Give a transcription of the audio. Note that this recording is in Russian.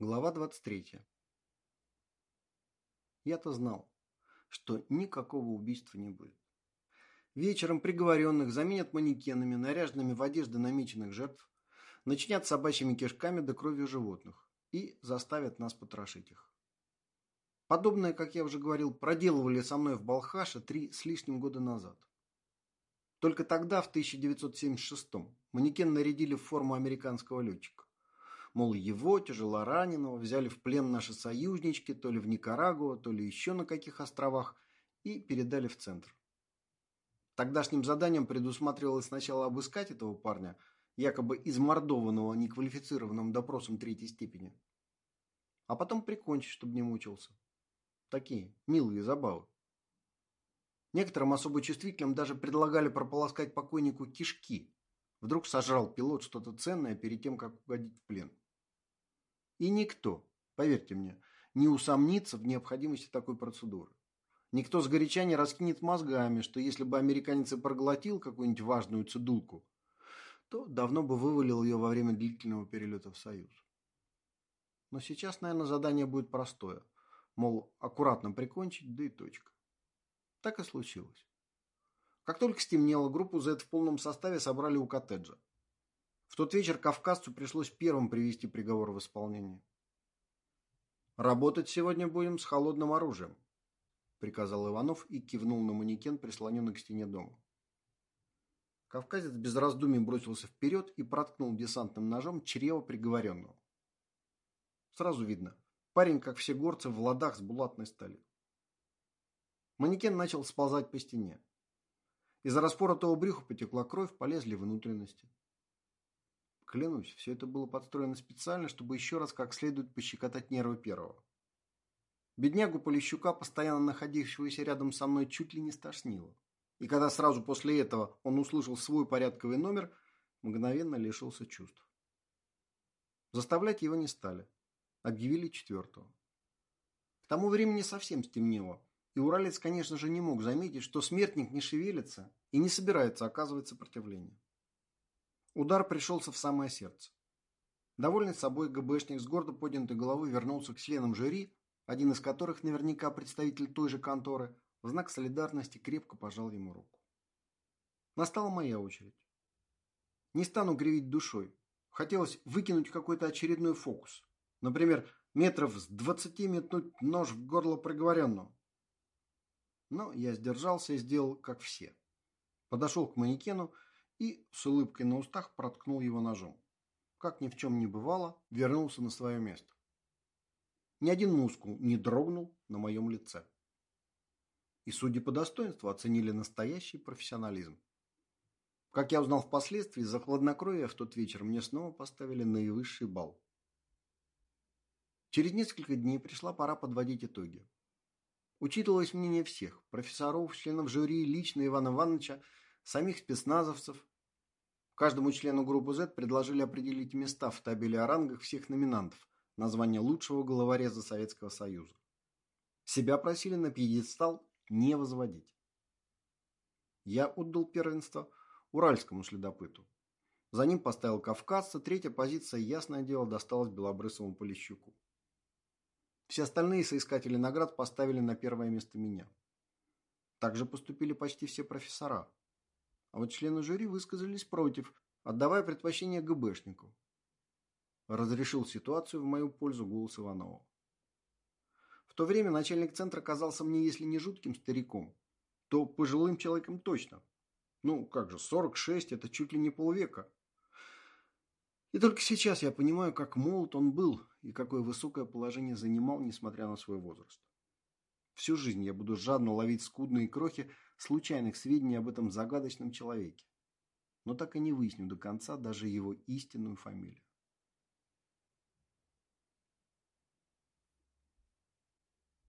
Глава 23. Я-то знал, что никакого убийства не будет. Вечером приговоренных заменят манекенами, наряженными в одежды намеченных жертв, начинят собачьими кишками да кровью животных и заставят нас потрошить их. Подобное, как я уже говорил, проделывали со мной в Балхаше три с лишним года назад. Только тогда, в 1976-м, манекен нарядили в форму американского летчика. Мол, его, тяжело раненого, взяли в плен наши союзнички, то ли в Никарагуа, то ли еще на каких островах, и передали в центр. Тогдашним заданием предусматривалось сначала обыскать этого парня, якобы измордованного неквалифицированным допросом третьей степени, а потом прикончить, чтобы не мучился. Такие милые забавы. Некоторым особо чувствительным даже предлагали прополоскать покойнику кишки. Вдруг сожрал пилот что-то ценное перед тем, как угодить в плен. И никто, поверьте мне, не усомнится в необходимости такой процедуры. Никто сгоряча не раскинет мозгами, что если бы американец и проглотил какую-нибудь важную цедулку, то давно бы вывалил ее во время длительного перелета в Союз. Но сейчас, наверное, задание будет простое. Мол, аккуратно прикончить, да и точка. Так и случилось. Как только стемнело, группу Z в полном составе собрали у коттеджа. Тот вечер кавказцу пришлось первым привести приговор в исполнение. «Работать сегодня будем с холодным оружием», – приказал Иванов и кивнул на манекен, прислоненный к стене дома. Кавказец без раздумий бросился вперед и проткнул десантным ножом чрево приговоренного. Сразу видно, парень, как все горцы, в ладах с булатной стали. Манекен начал сползать по стене. Из распоротого брюха потекла кровь, полезли внутренности. Клянусь, все это было подстроено специально, чтобы еще раз как следует пощекотать нервы первого. Беднягу Полищука, постоянно находившегося рядом со мной, чуть ли не стошнило. И когда сразу после этого он услышал свой порядковый номер, мгновенно лишился чувств. Заставлять его не стали. Объявили четвертого. К тому времени совсем стемнело, и Уралец, конечно же, не мог заметить, что смертник не шевелится и не собирается оказывать сопротивление. Удар пришелся в самое сердце. Довольный собой ГБшник с гордо поднятой головой вернулся к членам жюри, один из которых наверняка представитель той же конторы, в знак солидарности крепко пожал ему руку. Настала моя очередь. Не стану греветь душой. Хотелось выкинуть какой-то очередной фокус. Например, метров с двадцати метнуть нож в горло приговоренного. Но я сдержался и сделал, как все. Подошел к манекену и с улыбкой на устах проткнул его ножом. Как ни в чем не бывало, вернулся на свое место. Ни один мускул не дрогнул на моем лице. И, судя по достоинству, оценили настоящий профессионализм. Как я узнал впоследствии, за хладнокровие в тот вечер мне снова поставили наивысший балл. Через несколько дней пришла пора подводить итоги. Учитывалось мнение всех – профессоров, членов жюри, лично Ивана Ивановича, самих спецназовцев, Каждому члену группы Z предложили определить места в табеле о рангах всех номинантов на звание лучшего головореза Советского Союза. Себя просили на пьедестал не возводить. Я отдал первенство уральскому следопыту. За ним поставил кавказца, третья позиция, ясное дело, досталась белобрысовому Полищуку. Все остальные соискатели наград поставили на первое место меня. Также поступили почти все профессора. А вот члены жюри высказались против, отдавая предпочтение ГБшнику. Разрешил ситуацию в мою пользу голос Иванова. В то время начальник центра казался мне, если не жутким стариком, то пожилым человеком точно. Ну, как же, 46 – это чуть ли не полвека. И только сейчас я понимаю, как молод он был и какое высокое положение занимал, несмотря на свой возраст. Всю жизнь я буду жадно ловить скудные крохи случайных сведений об этом загадочном человеке, но так и не выясню до конца даже его истинную фамилию.